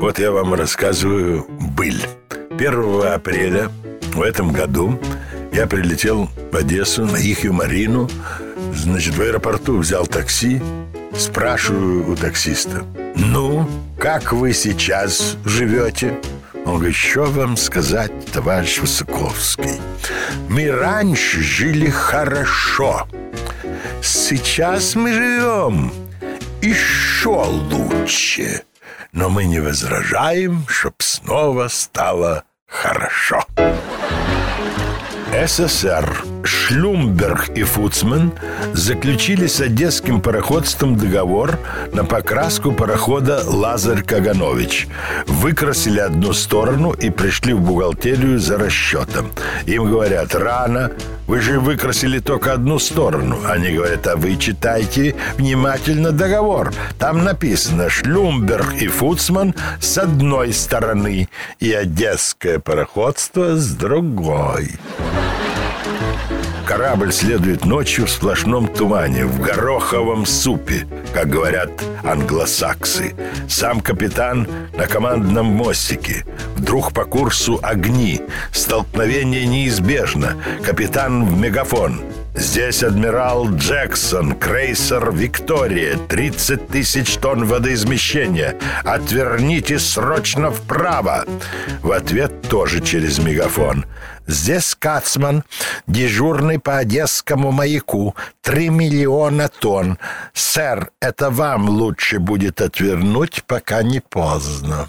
Вот я вам рассказываю быль. 1 апреля в этом году я прилетел в Одессу на Ихью Марину. Значит, в аэропорту взял такси. Спрашиваю у таксиста. Ну, как вы сейчас живете? Он говорит, что вам сказать, товарищ Высоковский? Мы раньше жили хорошо. Сейчас мы живем еще лучше. Но мы не возражаем, чтоб снова стало хорошо. СССР, Шлюмберг и Фуцман заключили с одесским пароходством договор на покраску парохода «Лазарь Каганович». Выкрасили одну сторону и пришли в бухгалтерию за расчетом. Им говорят, рано, вы же выкрасили только одну сторону. Они говорят, а вы читайте внимательно договор. Там написано Шлюмберг и Фуцман с одной стороны и одесское пароходство с другой. Корабль следует ночью в сплошном тумане, в гороховом супе, как говорят англосаксы. Сам капитан на командном мостике. Вдруг по курсу огни. Столкновение неизбежно. Капитан в мегафон. Здесь адмирал Джексон, крейсер «Виктория», 30 тысяч тонн водоизмещения. Отверните срочно вправо. В ответ тоже через мегафон. Здесь Кацман, дежурный по Одесскому маяку. Три миллиона тонн. Сэр, это вам лучше будет отвернуть, пока не поздно.